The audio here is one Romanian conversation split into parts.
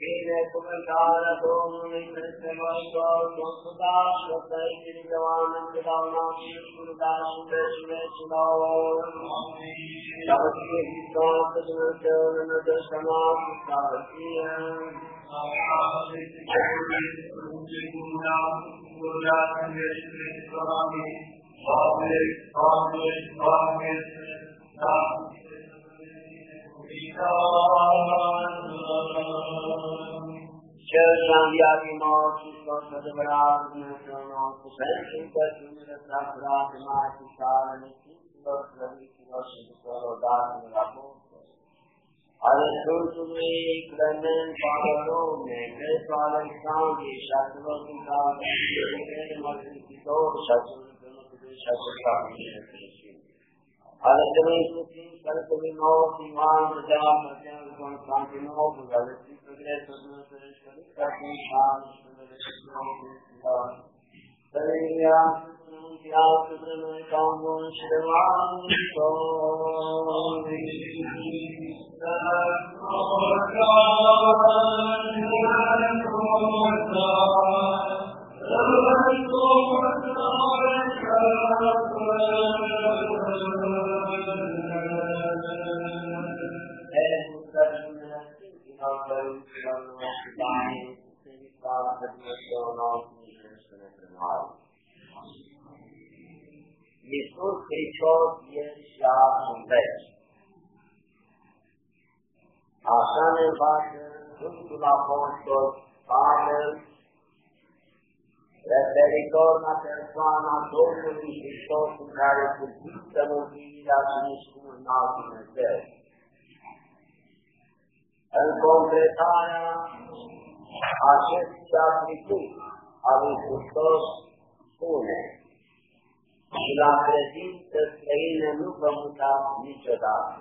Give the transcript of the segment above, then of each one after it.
Binecuvântarea Domnului peste noi toți, consulta și răsăriții de oameni, pe dauna și scurta și vecii vecilor. Slavă fie Hristos, că Dumnezeu ne nădăște noastră, slavă fie. Cel și-a înviat din morți, Hristos adevărat, Dumnezeu nostru, pentru încăciunile sacrate, Maicii sale, nesimților, slăviților și tuturor daților apostoli. Ale Sfântului Clement Pavarone, Cresul Alexandrie și a celor Iisus Hristos este și în veci. Așa ne învață Sfântul Apostol Pavel, referitor la persoana Domnului Hristos în care subsistă mântuirea și nici cum în alt Dumnezeu. În completarea acestui atribut al lui Hristos spune și la credință străină nu vă mutați niciodată.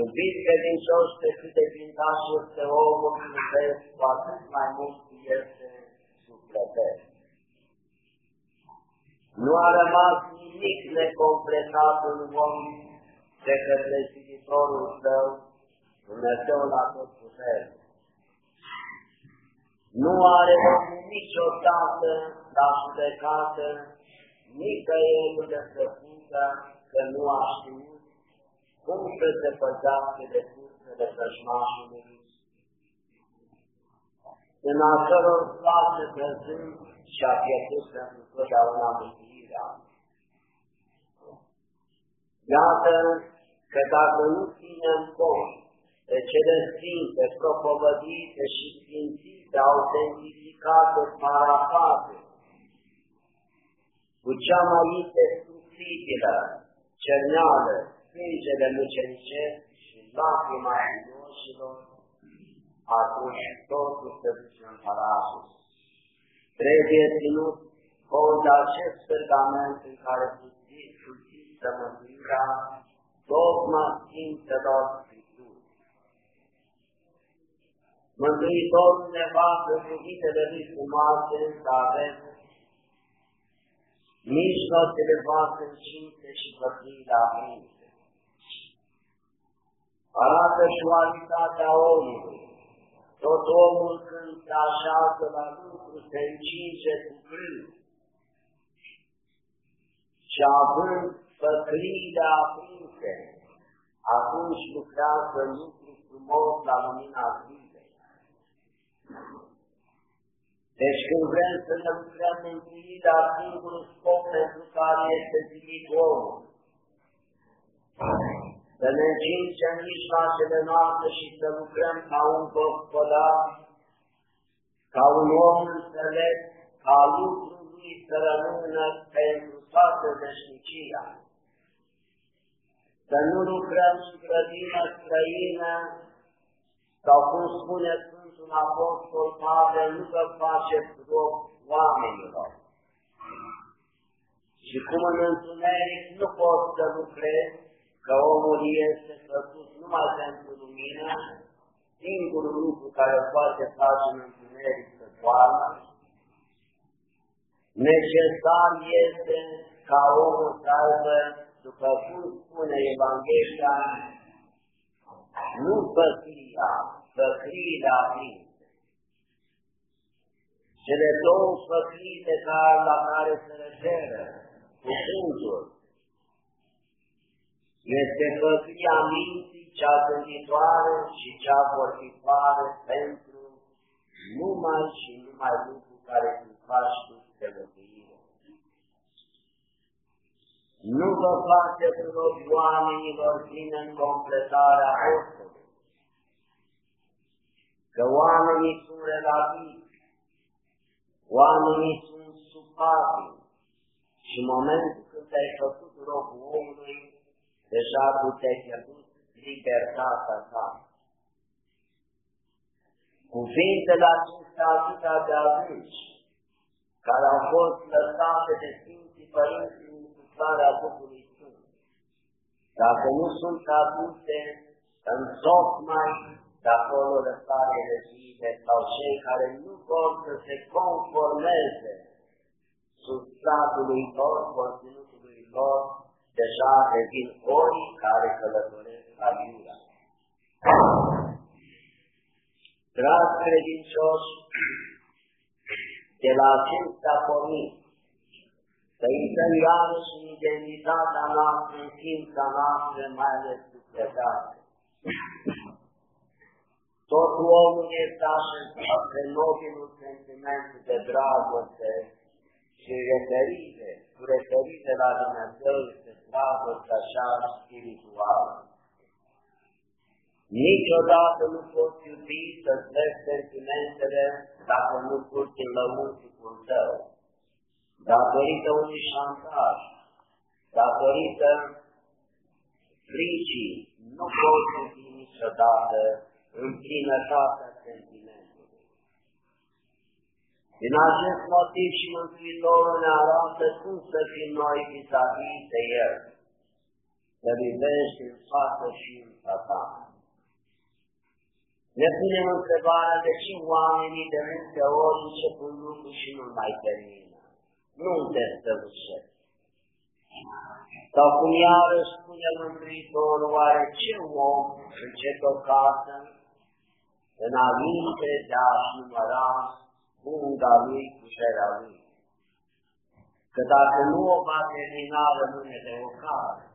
Iubiți credincioși pe cât de pintaș este omul iubesc, cu atât mai mult este sufletesc. Nu a rămas nimic necompletat în om de către Sfântul Său, Dumnezeu la tot putere. Nu are niciodată la judecată, nicăieri de făcută că nu a știut cum să se păzească de cursele vrăjmașului. În acăror place văzând și a pierdut pentru totdeauna mântuirea. Iată că dacă nu ținem cont de cele sfinte, propovădite și sfințite, autentificate, parafate, cu cea mai indestructibilă cerneală, sângele mucenicesc și lacrima inioșilor, atunci totul se duce în parașul. Trebuie ținut cont de acest pergament în care subsistă mântuirea, dogma Sfintelor Scripturi. Mântuitorul ne va cuvintele lui frumoase să avem mijloacele voastre încinte și pătrirea aprinse. Arată șualitatea omului. Tot omul când se așează la lucru se încinge cu grâu. Și având pătriile aprinse, atunci lucrează lucru frumos la lumina Deci când vrem să ne lucrăm mântuirea, singurul scop pentru care este zidit omul, să ne încingem mijloacele noastre și să lucrăm ca un gospodar, ca un om înțeles, ca lucrul lui să rămână pentru toată veșnicia. Să nu lucrăm în grădină străină, sau cum spune Sfântul Apostol Pavel, nu vă faceți rog oamenilor. Și cum în întuneric nu pot să lucrezi, că omul este făcut numai pentru lumină, singurul lucru care poate face în întuneric să poară, necesar este ca omul să aibă, după cum spune Evanghelia, nu păcria, păcrirea prinse. Cele două păcrii de care, la care se referă cuvântul este păcria minții, cea gânditoare și cea vorbitoare pentru numai și numai lucru care îi faci tu de lăbuire. Nu vă faceți rog oamenilor din în completarea apostolului, că oamenii sunt relativi, oamenii sunt supabili. Și în momentul când ai făcut rogul omului, deja tu te-ai pierdut libertatea ta. Cuvintele acestea atâta de adânci, care au fost lăsate de Sfinții Părinți în insuflarea Duhului Sfânt, dacă nu sunt aduse în tocmai de acolo lăsare de sau cei care nu vor să se conformeze substratului lor, conținutului lor, deja devin ori care călătoresc la Iuda. Dragi credincioși, de la acesta pornit, să intrăm iarăși în identitatea noastră, în ființa noastră, mai ales sufletească. Tot omul este așezat pe nobilul sentiment de dragoste și referire, cu referire la Dumnezeu este dragoste așa spirituală. Niciodată nu poți iubi să-ți vezi sentimentele dacă nu curți în lăuntricul tău, datorită unui șantaj, datorită fricii, nu poți iubi niciodată în plinătatea sentimentului. Din acest motiv și Mântuitorul ne arată cum să fim noi vis-a-vis de El, să iubești în față și în satan. Ne punem întrebarea de ce oamenii de multe ori încep un lucru și nu mai termină. Nu desăvârșesc. Sau cum iarăși spune Mântuitorul, oare ce om începe o casă înainte de a-și număra funga lui cu șerea lui? Că dacă nu o va termina, rămâne de o casă.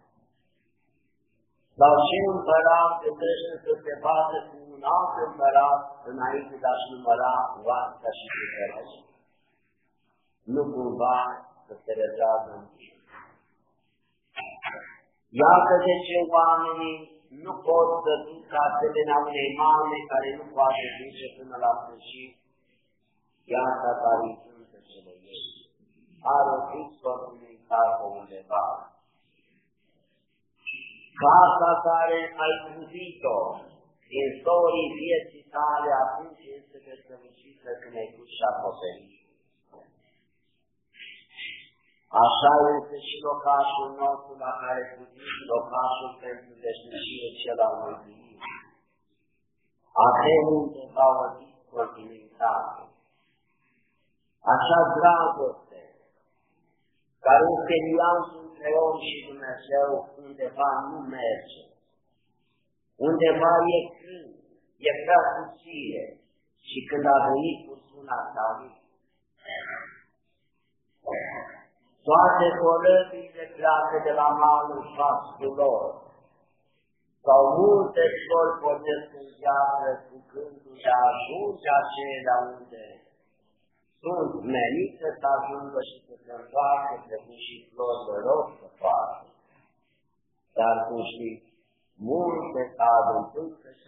Sau ce împărat gândește să se bată cu un alt împărat înainte de a-și număra oastea și puterea Nu cumva să se rezează în timp. Iată de ce oamenii nu pot să ducă asemenea unei mame care nu poate duce până la sfârșit viața care îi sunt cele ei. Are o Hristos în casă undeva. Casa care ai trudit-o din sorii vieții tale atunci este desăvârșită când ai pus și acoperit. Așa este și locașul nostru la care putem locașul pentru veșnicie cel al mântuirii. Avem undeva o disponibilitate. Așa dragoste, care este nuanțul între om și Dumnezeu undeva nu merge. Undeva e când, e prea puțire și când a venit suna ta lui. Toate corăbile pleacă de la malul șaptul lor. Sau multe sori pornesc în viață cu gândul de a ajunge acelea unde sunt menite să ajungă și să se întoarcă de și flori de rog să facă. Dar cum știți, multe cad în pâncă și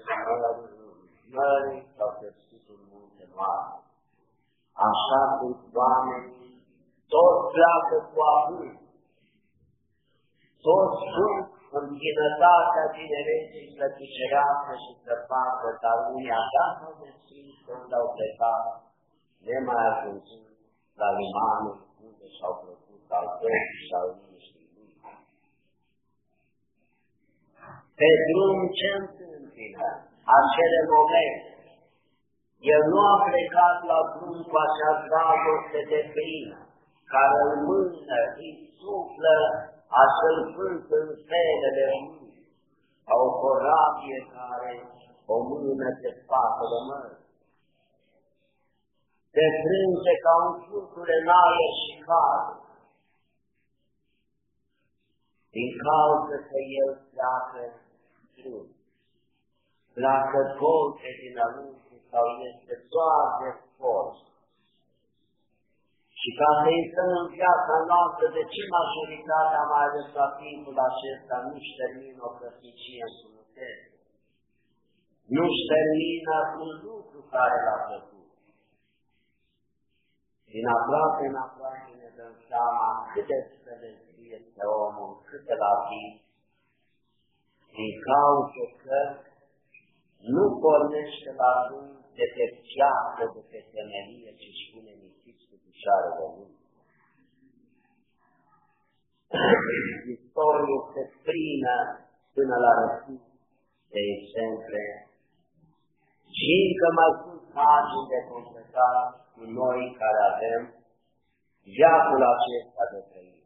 mării sau pe scutul multe mari. Așa sunt oamenii toți pleacă cu avânt, toți sunt în plinătatea tinereții să ticerească și să facă, dar unii așa s-au deschis când au plecat, nemai ajungând la limanul unde și-au plăcut al și al liniștii lui. Pe drum ce întâmplă acele momente, el nu a plecat la drum cu acea dragoste de plină, care în mână îi suflă acel vânt în felele lui. ca o corabie care o mână te spatele mării. Se frânge ca un fluture în aer și cade. Din cauza că el pleacă sus, pleacă golte dinăuntru sau este doar de forță. Și ca să intrăm în viața noastră, de ce majoritatea, mai ales la timpul acesta, nu-și termină o căsnicie în frumusețe? Nu-și termină un lucru care l-a făcut. Din aproape în aproape ne dăm seama cât de sfânt este omul, cât de la fi, din cauza că nu pornește la drum de pe piață, de pe temelie, ci își pune nisipi cu picioare de mâini. Istorie se plină până la răspuns de exemple și încă mai sunt pagini de completat cu noi care avem viatul acesta de trăit.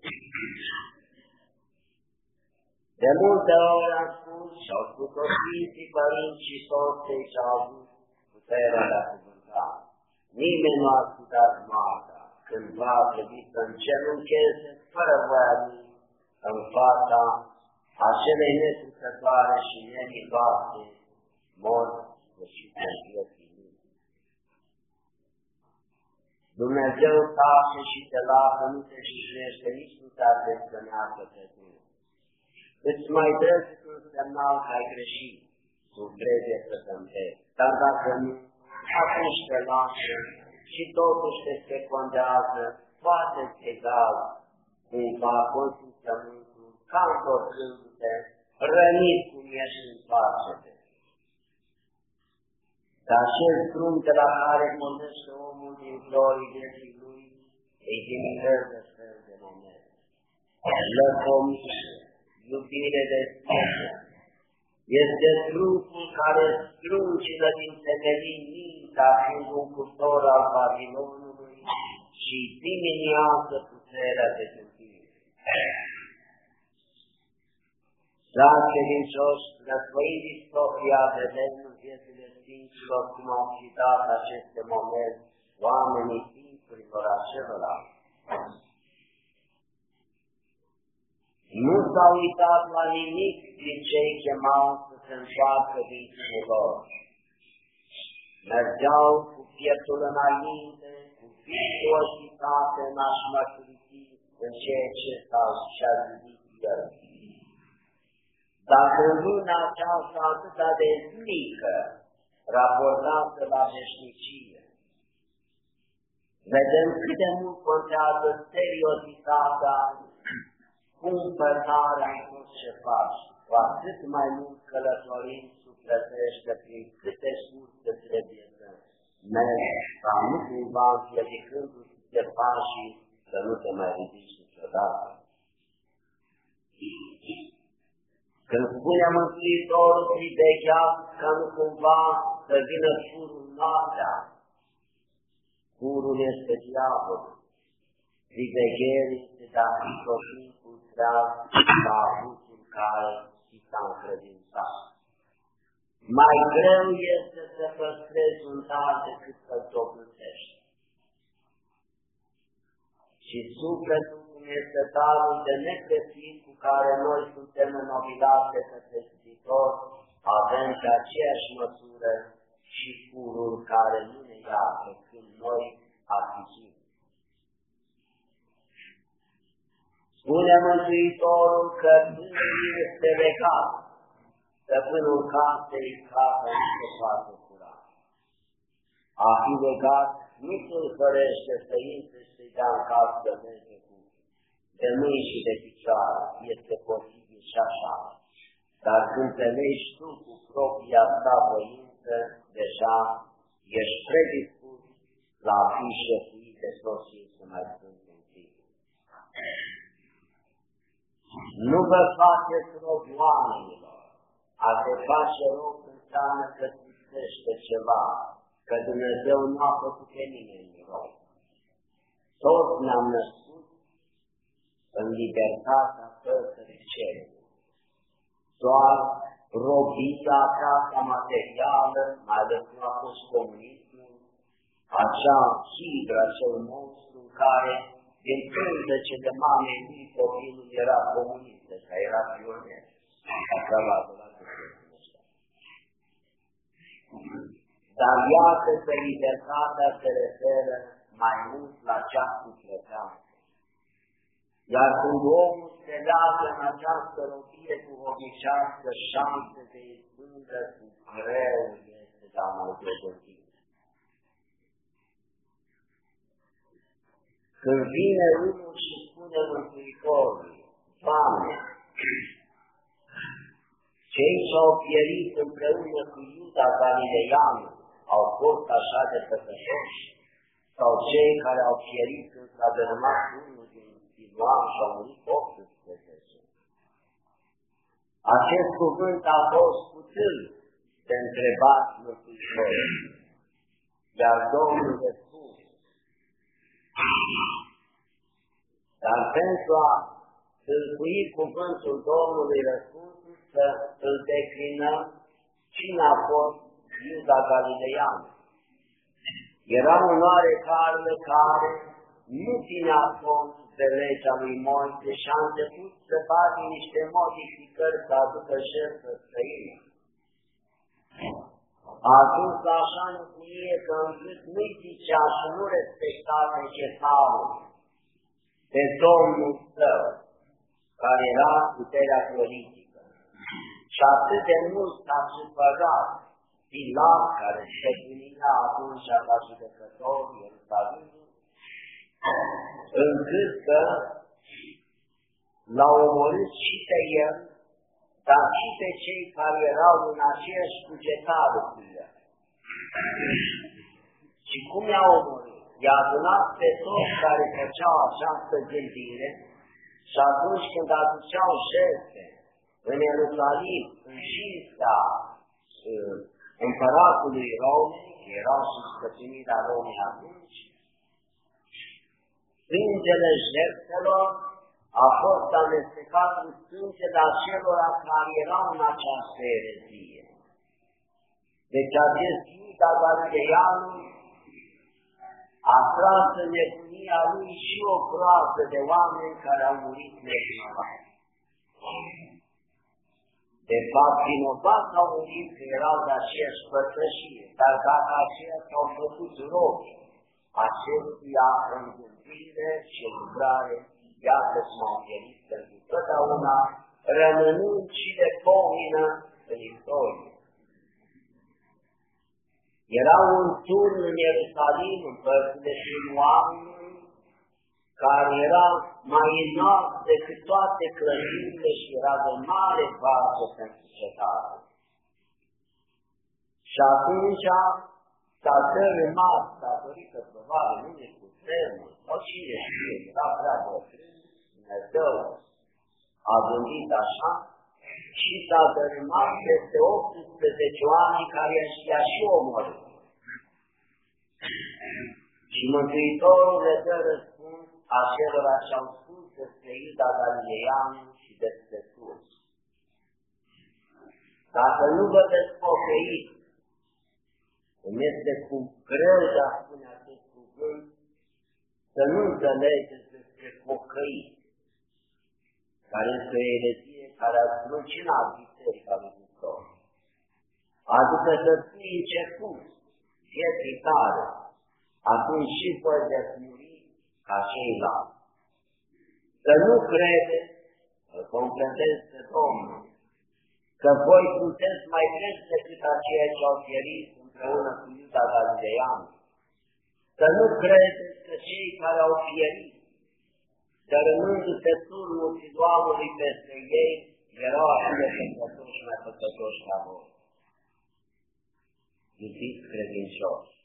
De multe ori am spus și au spus-o Sfinții Părinți și toți cei ce au avut puterea de a cuvânta. Nimeni nu a ascultat moartea când va trebui să înceruncheze fără voia lui în fața acelei nesusătoare și nemiloase morți și vieții lui. Dumnezeu tace și te lasă, nu te șirește, nici nu te adescănează pe tine. Îți mai trebuie un semnal că ai greșit, tu trebuie să te împeri. Dar dacă nu, atunci te lasă și totuși te secundează, poate egal, cumva consimțământul, ca întorcându-te, rănit cum ești în te Dar acel drum de la care pornește omul din florii vieții lui, îi diminează fel de moment. Lăcomiște, iubire de sfântă, este trupul care strungină din temelii mintea fiind un custor al Babilonului și diminează puterea de gândire. Dragi credincioși, răsfăind istoria, vedem în viețile Sfinților cum au citat aceste moment oamenii timpurilor acelora. Nu s-au uitat la nimic din cei chemau să se întoarcă viițile lor. Mergeau cu pieptul înainte, cu virtuositate în a-și mărturisi în ceea ce s-au și-a zidit el. Dacă în luna aceasta atâta de mică, raportată la veșnicie, vedem cât de mult contează seriozitatea cumpărarea în tot ce faci, cu atât mai mult călătorim sufletește prin câte surse trebuie să mergi, ca nu cumva împiedicându-ți de pașii să nu te mai ridici niciodată. Când spune Mântuitorul, privecheați ca nu cumva să vină furul noaptea, furul este diavolul, priveghere este dacă tot timpul treaz la avutul care ți s-a încredințat. Mai greu este să păstrezi un dar decât să-l dobândești. Și sufletul este darul de necrețit cu care noi suntem înobilați de către Sfântitor, avem pe aceeași măsură și furul care nu ne ia pe când noi atingim. Spune Mântuitorul că nu este legat, stăpânul casei casă nu se poate cura. A fi legat nu se fărește să intre și să-i dea în casă de merge cu de mâini și de picioare, este posibil și așa. Dar când te legi tu cu propria ta voință, deja ești predispus la a fi șefuit de tot ce este mai sunt în tine. Nu vă faceți rog oamenilor. A te face rog înseamnă că ți ceva, că Dumnezeu nu a făcut pe nimeni rog. Toți ne-am născut în libertatea păsării cerului. Doar robia aceasta materială, mai ales cum a fost comunismul, acea hidra, acel monstru care, din până ce de mame lui copilul era comunist, că era pioner, așa l-a adunat Dar iată că libertatea se referă mai mult la cea sufletească. Iar când omul se leagă în această robie cu obișească șanse de izbândă cu greu este de a mai dezvoltit. Când vine unul și spune Mântuitorului, Doamne, cei ce au pierit împreună cu Iuda Galileanu au fost așa de păcătoși, sau cei care au pierit când s-a dărâmat unul din Siloam și au murit 18. Acest cuvânt a fost puțin de întrebat Mântuitorul, iar Domnul de spus, dar pentru a tâlcui cuvântul Domnului răspunsul să îl declinăm cine a fost Iuda Galilean. Era un oarecare care nu ținea cont de legea lui Moise și a început să facă niște modificări să aducă jertfă străină. A ajuns la așa nebunie că încât nu-i zicea și nu respecta necesarul pe Domnul său, care era puterea politică. Și atât de mult s-a supărat Pilat, care se gândea atunci la judecător Ierusalimul, încât că l-au omorât și pe el, dar și pe cei care erau în aceeași cugetare cu el. Și cum i-a omorât? I-a adunat pe toți care făceau această gândire și atunci când aduceau jertfe în Ierusalim, în cinsta uh, împăratului Rome, erau și stăpânirea Romei atunci, sângele jertfelor a fost amestecat cu sângele acelora care erau în această erezie. Deci acest Iuda Galileanu a tras în nebunia lui și o groază de oameni care au murit nevinovați. De fapt, vinovați au murit că erau de aceeași părtășie, dar dacă aceia s-au făcut robi, acestuia îngândire și lucrare, iată cum au pierit pentru totdeauna, rămânând și de pomină în istorie. Era un turn în Ierusalim, în părțile Siluanului, care era mai înalt decât toate clădirile și era de mare bază pentru cetate. Și atunci s-a dărâmat, datorită probabil unui cutremur, sau cine știe, era prea bătrân, Dumnezeu a gândit așa, și s-a dărâmat peste 18 oameni care i-a și omorât. Și Mântuitorul le dă răspuns acelora ce au spus despre Ida Galilean și despre Sus. Dacă nu vă veți pocăi, îmi este cu greu de a spune acest cuvânt, să nu înțelegeți despre pocăi, care este o erezie care a slăcinat Biserica lui Hristos. Adică să fii început vieții tale, atunci și voi veți muri ca ceilalți. Să nu credeți, că completez pe Domnul, că voi puteți mai preț decât aceia ce au pierit împreună cu Iuda Galilean. Să nu credeți că cei care au pierit dărâmându-se turnul Siloamului peste ei, erau așa de păcătoși, mai păcătoși ca voi. Iubiți credincioși,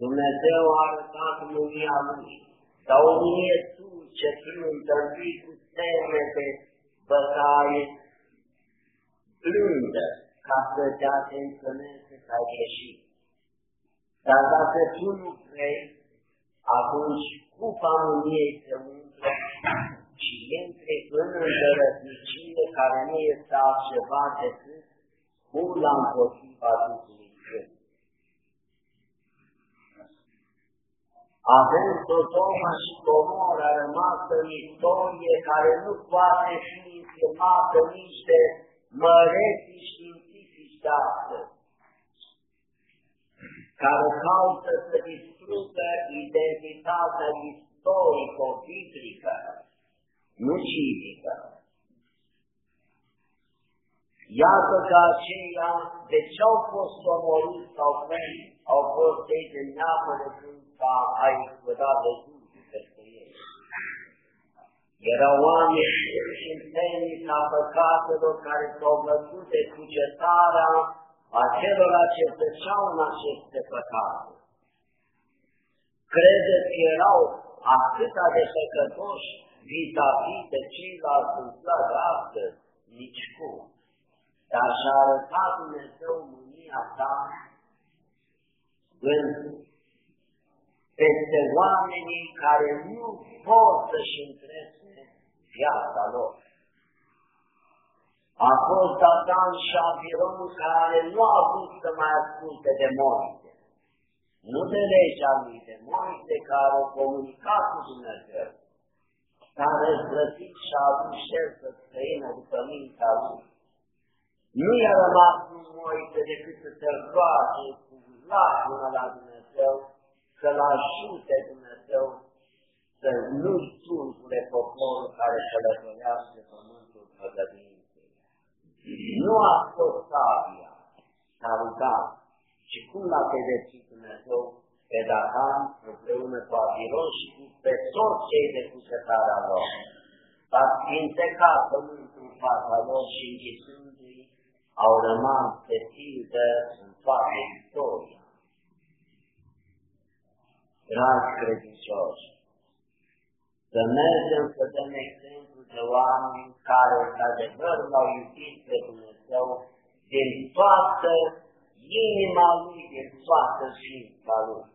Dumnezeu a arătat lumia Lui, dar o mie tu ce fiu întâlnit cu semne de bătaie blândă, ca să te atenționeze să ai ieșit. Dar dacă tu nu vrei, atunci cupa mâniei se umple și intri în îndărătnicire care nu este altceva decât ula împotriva Duhului Avem Sodoma și Gomora rămasă în istorie care nu poate fi infirmată nici de măreții științifici de astăzi, care caută să distrugă identitatea istorico-biblică, nu civică. Iată că aceia de ce au fost omoriți sau primi, au fost cei de neapăr când s-a explodat de Dumnezeu peste ei. Erau oameni și întemniți a păcatelor care s-au văzut de cugetarea acelora ce treceau în aceste păcate. Credeți că erau atâta de păcătoși vis-a-vis de ceilalți în de astăzi? Nici cum. Dar și-a arătat Dumnezeu mânia ta în peste oamenii care nu pot să-și întrese viața lor. A fost Satan și Abiron care nu a avut să mai asculte de Moise. Nu de legea lui de Moise care a comunicat cu Dumnezeu, s-a răzvrătit și a adus șerpă străină după mintea lui. Nu i-a rămas un Moise decât să se roage cu lacrima la Dumnezeu să-l ajute Dumnezeu să nu-i tulbure poporul care călătorească pământul păgădinței. Nu a fost sabia, s-a rugat. Și cum l-a pedepsit Dumnezeu pe Datan împreună cu Abiron și cu pe toți cei de cugetarea lor. A sfintecat pământul în fața lor și înghisându-i au rămas pe tildă în toată istoria dragi credincioși, să mergem să dăm exemplu de oameni care, într-adevăr, l-au iubit pe Dumnezeu din toată inima Lui, din toată ființa Lui.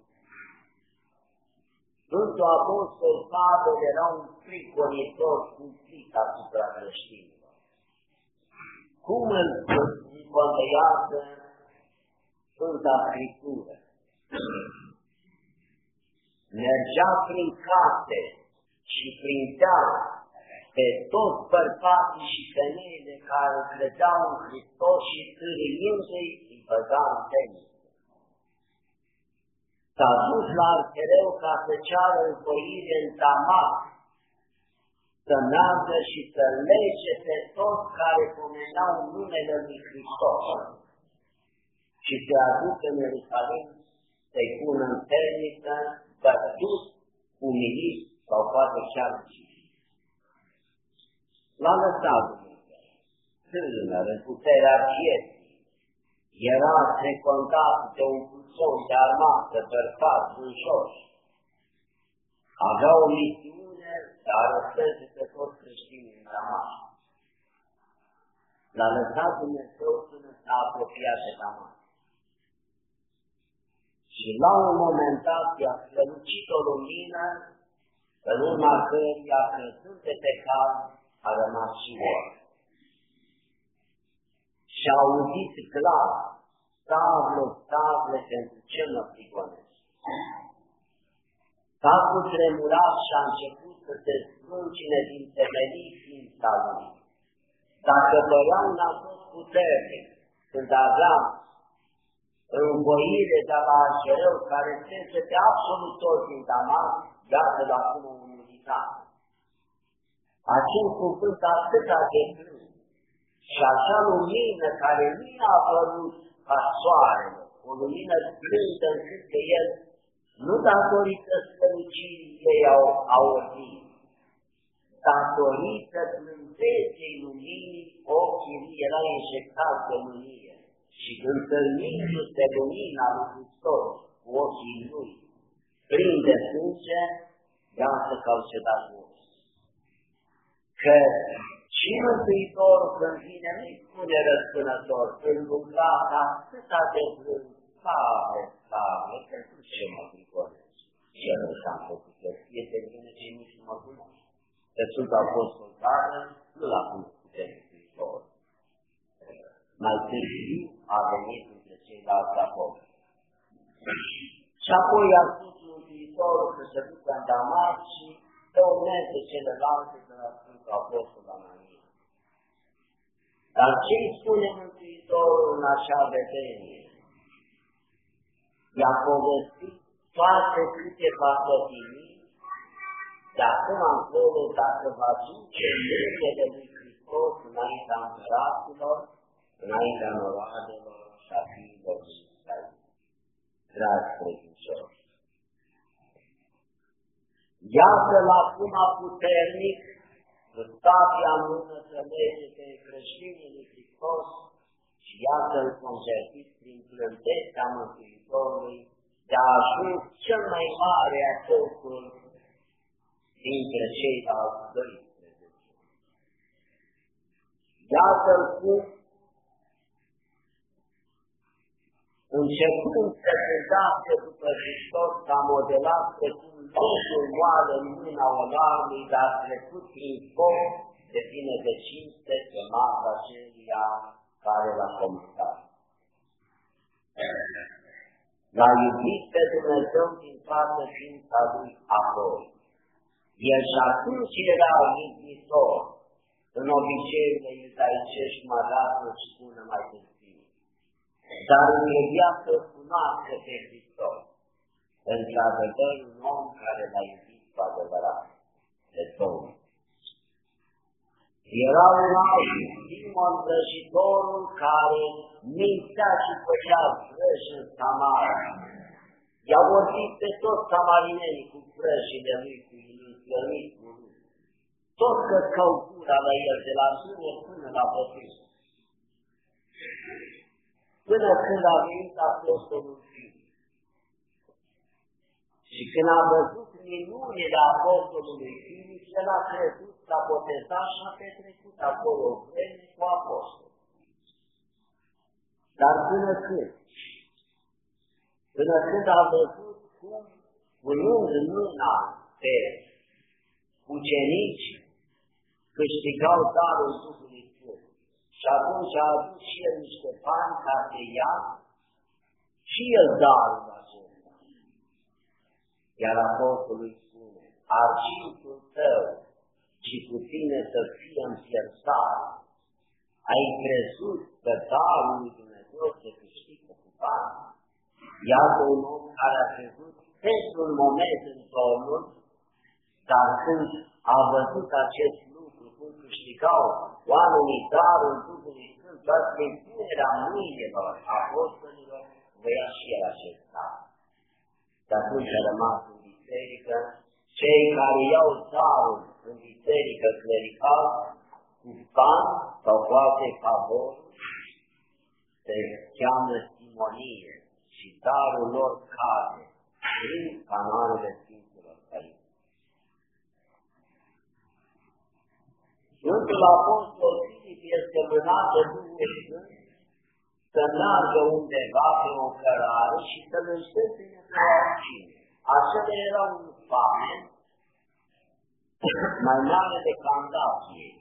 Sfântul Apostol Pavel era un priconitor cumplit asupra creștinilor. Cum îl încondează Sfânta Scriptură? Mergea prin case și prin deal pe toți bărbații și femeile care credeau în Hristos și târâindu-i îi băga în temniță. S-a dus la arhereu ca să ceară învoire în Damas, să meargă și să lege pe toți care pomeneau numele lui Hristos și să aducă în Ierusalim să-i pună în temniță bătut, umilit sau poate chiar ucis. L-a lăsat Dumnezeu, tânăr, în puterea vieții, era secundat de un pluton de armată, bărbat, jos. Avea o misiune de a răsteze pe toți creștinii în Damas. L-a lăsat Dumnezeu până s-a apropiat de Damas. Și la un moment dat i-a strălucit o lumină, în urma căreia crezând pe cal, a rămas și mort. Și a auzit clar, tablă, tablă, pentru ce mă prigonesc. Capul tremurat și a început să se zbuncine din temelii ființa lui. Dacă părea un tot puternic, când avea învoire de la Angereu, care se pe absolut tot din Damas, iată la acum o unitate. Acel cuvânt atâta de plâns și așa lumină care nu a apărut ca soarele, o lumină plânsă încât de el, nu datorită strălucirii ei au, au ordit, datorită plânzeței luminii, ochii era injectat de lumină și întâlnindu-se lumina lui Hristos cu ochii lui, plin de sânge, iată că au cedat mulți. Că și Mântuitorul când vine nu-i spune răspunător, în lucrata atâta de vrând, slavă, slavă, pentru ce mă prigonesc? Ce nu s-am făcut, că este bine ce nici nu mă cunoaște. Că Sfântul Apostol Pavel nu l-a pus pe Hristos. Mai târziu a venit între ceilalți apostoli. Și apoi a spus Mântuitorul că se ducă în Damas și dăuneze celelalte de la Sfântul Apostol Anania. Dar ce îi spune Mântuitorul în acea vedenie? I-a povestit toate câteva pătimii, de acum încolo, dacă va duce numele lui Hristos înaintea împăraților, înaintea noroadelor și a fiilor lui Israel. Dragi credincioși, Iată-l acum puternic, cu sabia în mână să lege pe creștinii lui Hristos și iată-l convertit prin plântețea Mântuitorului de a ajuns cel mai mare apostol dintre cei alți 12. Iată-l cum începând să se date după Hristos, s-a modelat pe cum totul moale în mâna olarului, dar trecut prin foc, devine de cinste pe masa acelia care l-a comandat. L-a iubit pe Dumnezeu din toată ființa lui apoi. El și atunci era iubitor, în obiceiurile iudaicești mă arată spune mai târziu. Dar în viață cunoaște pe Hristos într-adevăr un om care l-a iubit cu adevărat de Domnul. Era un alt Simon vrăjitorul care mințea și făcea vrăji în Samara. I-a vorbit pe toți samarinenii cu vrăjile lui, cu ilusionismul lui. Tot căscau gura la el, de la zâne până la bătrân. Până când a venit apostolul și când a văzut minunile apostolului Filip, el a crezut, s-a botezat și a petrecut acolo vreme cu apostol. Dar până când? Până când a văzut cum, punând în mâna pe ucenici, câștigau darul Duhului Sfânt. Și atunci a adus și el niște bani ca să ia și el darul iar Apostolul îi spune, argintul tău și cu tine să fie în pierzare. Ai crezut că darul lui Dumnezeu se câștigă cu bani. Iată un om care a crezut pentru un moment în Domnul, dar când a văzut acest lucru, cum câștigau oamenii darul Duhului Sfânt, doar prin punerea mâinilor apostolilor, voia și el acest dar. Și atunci a rămas în biserică cei care iau darul în biserică clerical cu bani sau cu alte favori, se cheamă simonie și darul lor cade prin canoanele Sfinților Părinți. Sfântul Apostol Filip este mânat de Duhul Sfânt să meargă undeva pe o cărare și să l înștepte pe oricine. Acela era un famen mai mare de Candafie,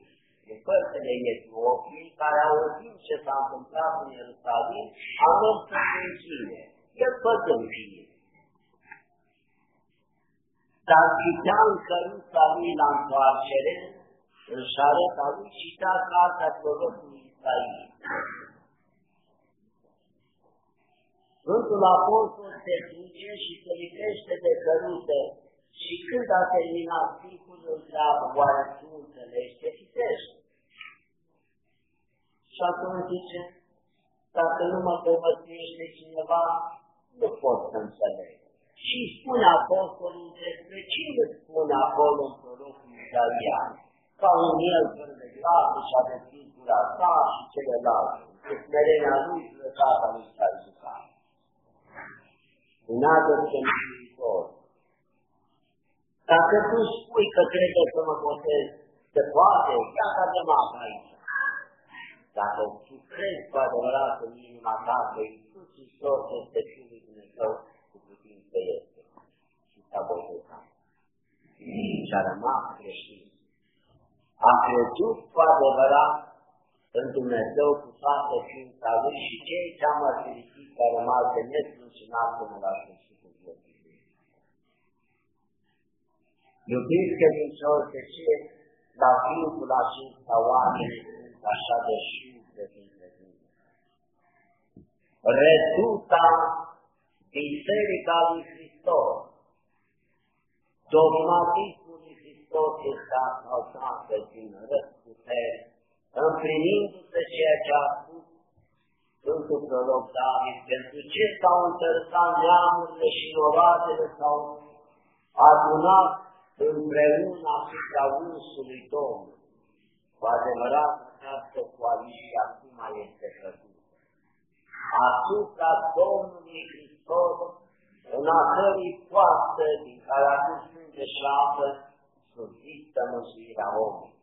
de părțile Etiopiei, care au auzit ce s-a întâmplat în Ierusalim, a mers în încine. El în fie. Dar citea în căruța lui la întoarcere, în șareta lui, citea cartea prorocului Isaia. Sfântul Apostol se duce și se lipește de căruță și când a terminat timpul, îl întreabă, oare tu înțelegi ce citești? Și atunci zice, dacă nu mă povățuiește cineva, nu pot să înțeleg. Și spune apostolul despre cine spune acolo în prorocul Isaia, ca un el fără de glasă și a deschis gura sa și celelalte, cu smerenia lui și răcata lui s-a Unată-te Mântuitor. Dacă tu spui că trebuie să mă botez, se poate, chiar ca de mapă aici. Dacă tu crezi cu adevărat în inima ta că Iisus Hristos este Fiul lui Dumnezeu, cu putință este. Și s-a botezat. Și a rămas creștin. A crezut cu adevărat în Dumnezeu cu toată ființa Lui și cei ce am mărturisit că a rămas de neslucinat până la sfârșitul vieții. Iubiți credincioși, de ce la timpul acesta oamenii sunt așa de șuze prin credință? Reduta Biserica lui Hristos, dogmatismul lui Hristos este asaltat de din răsputere, împlinindu-se ceea ce a spus Sfântul Proroc David, pentru ce s-au întărțat neamurile și noratele s-au adunat împreună asupra unsului Domnului. Cu adevărat, această coaliție acum este căzută. Asupra Domnului Hristos, în a cărui poartă din care a dus sânge și apă, subzistă mântuirea omului.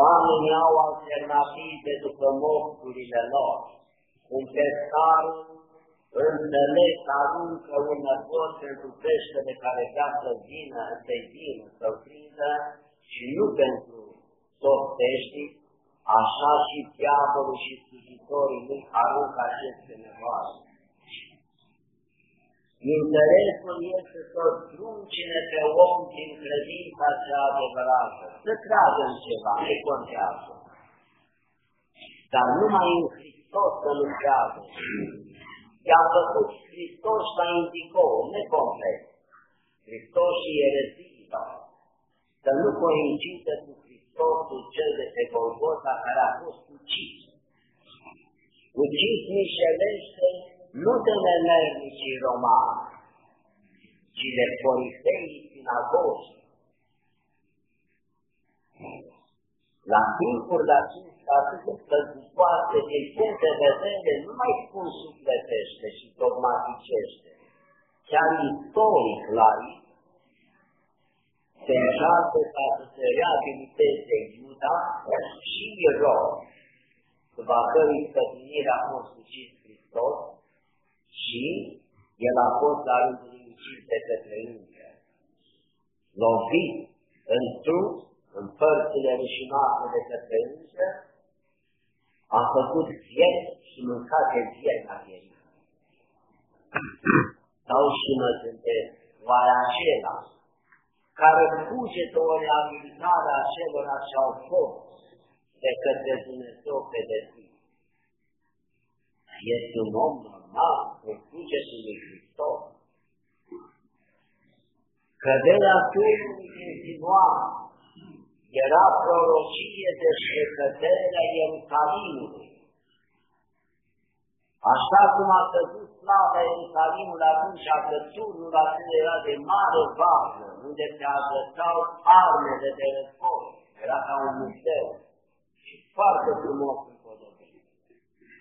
Oamenii au alternative după mofurile lor. Un pescarul înțeles aruncă un năvod pentru peștele care vrea să vină, să-i vină, să-l prindă și nu pentru toți peștii, așa și diavolul și slujitorii lui aruncă aceste nevoaie. Interesul este să druncine pe om din credința cea adevărată, să creadă în ceva, nu contează. Dar numai în Hristos să lucrează. I-a făcut Hristos la indicou, necomplet. Hristos și erezia, să nu coincide cu Hristosul cel de pe Golgota care a fost ucis. Ucis mișelește nu de nemernicii romani, ci de corifeii sinagogi. La timpurile acestea atât de plăcutoase, din punct de vedere nu mai spun sufletește și dogmaticește, chiar istoric la se încearcă ca să se reabiliteze Iuda și Ierod, după cărui stăpânire a fost ucis Hristos, și el a fost la rândul ucis de către înger. Lovit în trup, în părțile rușinoase de către înger, a făcut vieți și mâncat de vieți la vieți. Sau și mă gândesc, oare acela care fuge de o reabilitare a celor ce au fost de către Dumnezeu pe deschis. Este un om normal, cu cugetul lui Hristos. Căderea Fiului din Sinoam era prorocie despre căderea Ierusalimului. Așa cum a căzut slava Ierusalimului atunci a turnul acela era de mare vază, unde se agățau armele de război. Era ca un muzeu și foarte frumos împodobit.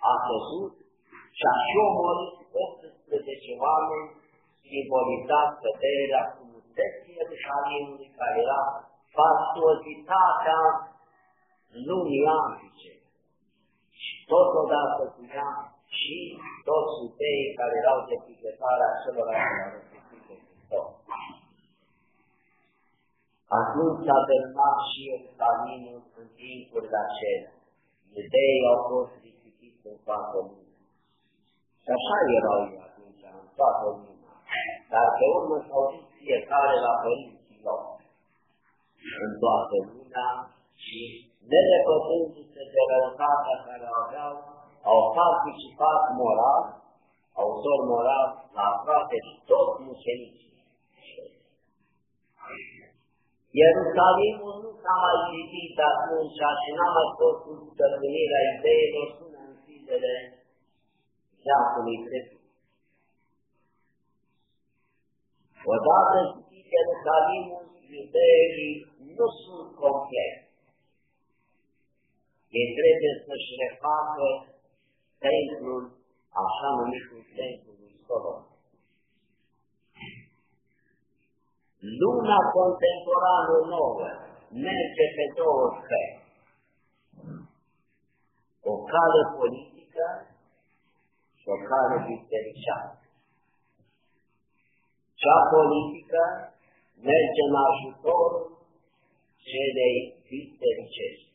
A căzut și a și omorât 18 oameni simbolizat căderea frumuseții Ierusalimului, care era fastuozitatea lumii antice. Și totodată cu ea și toți iudeii care erau de picătarea celor care au răspundit de Hristos. Atunci a terminat și Ierusalimul în timpurile acelea. Iudeii au fost risipiți în toată lumea. Și așa erau ei atunci, în toată lumea. Dar pe urmă s-au dus fiecare la părinții lor în toată lumea și nelepătându-se de răutatea care o aveau, au participat moral, autor moral, la aproape toți mucenicii. Ierusalimul nu s-a mai citit atunci și n-a mai fost în stăpânirea ideilor până în zilele veacului trecut. Odată citit Ierusalimul, iudeii nu sunt complet. Ei trebuie să-și refacă templul, așa numitul templul lui Solomon. Luna contemporană nouă merge pe două căi. O cale politică și o cale bisericească. Cea politică merge în ajutorul celei bisericești.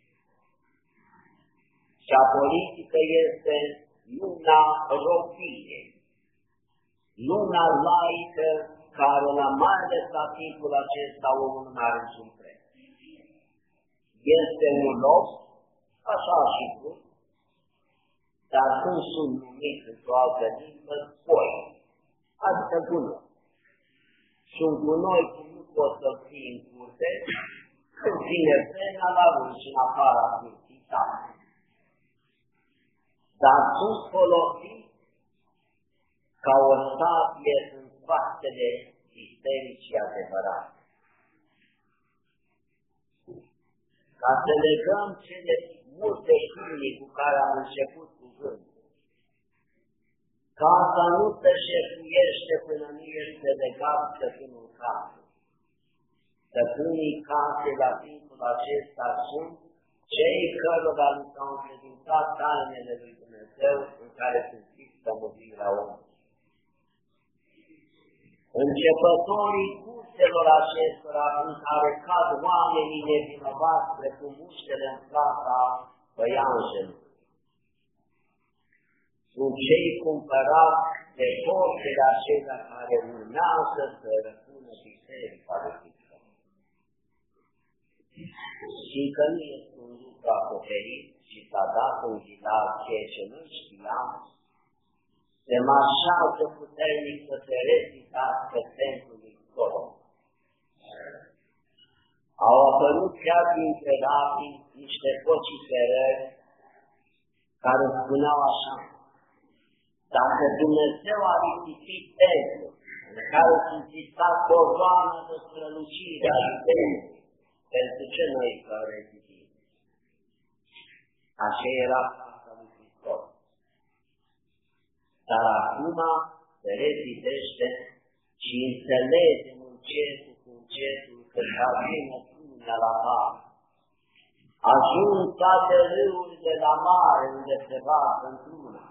Cea politică este luna robiei, luna laică care la mai ales la timpul acesta omul nu are niciun preț. Este un loc, așa și cu, dar când sunt numiți într-o altă limbă, poi, adică bună. Sunt cu noi cum nu pot să fii în curte, când vine vremea la rând și în afara curții tale. Dar sunt folosiți ca o sabie în spatele bisericii adevărate. Ca să legăm cele multe câini cu care am început cuvântul. Casa nu se șefuiește până nu este legat stăpânul casei. Stăpânii casei la timpul acesta sunt cei cărora li s-au încredințat tainele lui Dumnezeu în care sunt scrisă mântuirea omului. Începătorii curselor acestora în care cad oamenii nevinovați precum muștele în plata păianjelui. Sunt cei cumpărați de forțele acelea care urmează să răpună biserica de Hristos. Și că nu este un lucru acoperit și s-a dat un ghidar ceea ce nu știam, se marșează puternic să se rezidați templul lui Solomon. Au apărut chiar din pedapii niște vociferări care spuneau așa, dacă Dumnezeu a risipit templul, în care exista coroană de strălucire a templului, pentru ce noi să rezistim? Așa era casa lui Hristos. Dar acum se rezidește și înțelegem încetul cu încetul că vine lumea la mare. Ajung toate râurile la mare unde se va într-una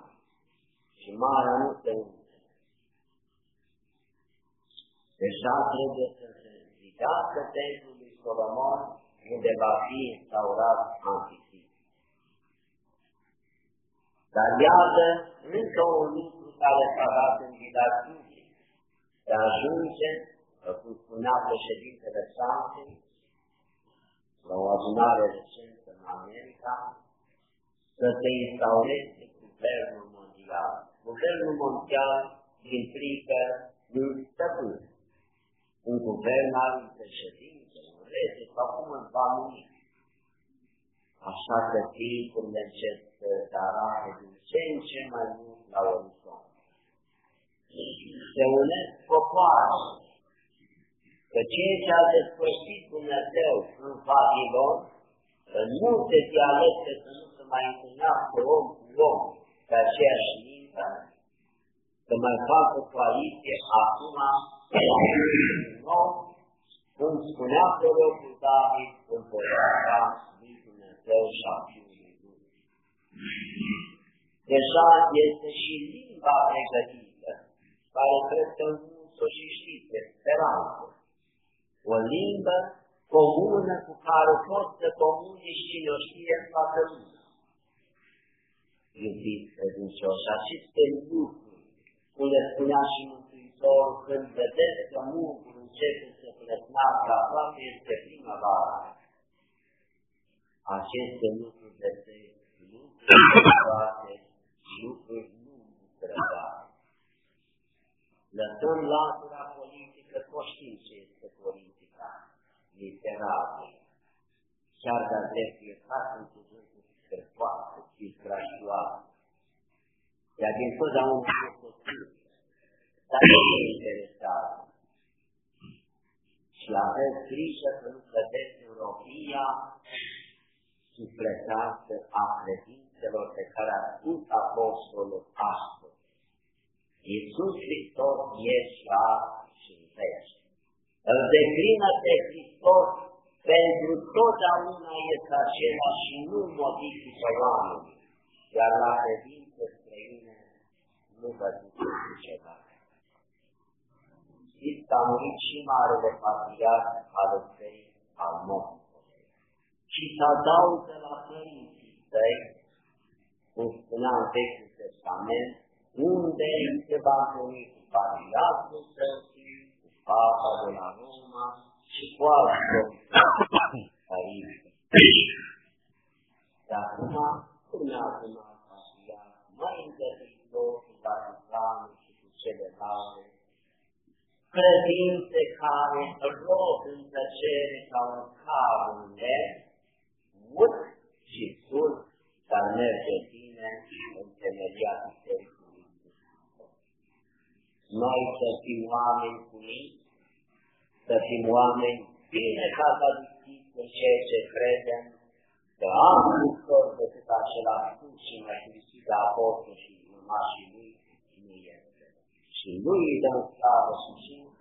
și marea nu se unde. Deja trebuie să se zidească templul lui Solomon unde va fi instaurat anticip. Dar iată încă un lucru care s-a dat în didație, de ajunge, cum spunea președintele Santei, la o adunare recentă în America, să se instaureze guvernul mondial. Guvernul mondial implică un stăpân, un guvern al președinte, un rege sau cum îl va numi. Așa că timpurile încep să arate din ce în ce mai mult la orizont. Se unesc popoare, că ceea ce a despărțit Dumnezeu în Babilon, în multe dialecte să nu se mai întâlnească om cu om pe aceeași limbă, să mai facă coaliție acum, nou, cum spunea prorocul David, în părăta lui Dumnezeu și a Fiului Lui. Deja este și limba pregătită, care cred că nu o și știți, speranță o limbă comună cu care pot să comunici cine o știe în toată lumea. Iubiți credincioși, aceste lucruri, cum le spunea și Mântuitorul, când vedeți că mugul începe să plătnească, aproape este primăvara. Aceste lucruri de lucruri toate, lucruri nu bucurătoare. Lăsăm latura politică, tot știm ce este politica, literatul. Chiar de-a dreptul e foarte în cuvântul scărpoasă, disgrațioasă. Ea din totdeauna a fost dar nu e interesată. Și aveți grijă să nu cădeți în robia sufletească a credințelor pe care a spus Apostolul astăzi. Iisus Hristos e șar și în veci. Îl declină pe Hristos pentru totdeauna este acela și nu modifică oamenii, iar la credințe străine nu vă duce niciodată. Știți că a murit și Marele Patriarh al Țării al nostru. și să adaugă la părinții săi, cum spunea în Vechiul Testament, unde se va întâlni cu patriarhul său, cu papa de la Roma și cu alți caribe. Dar acum urmează un alt patriarh, mai întâlnitor cu Vaticanul și cu celelalte, credințe care rog în tăcere sau în carurile, mult și sus, dar merge bine în temelia Bisericii Noi să fim oameni cuminți, să fim oameni bine ca să în ceea ce credem, că am lucruri decât acela spus și mai Hristos de apostol și urmașii lui, nu este. Și nu îi dăm slavă și cinste.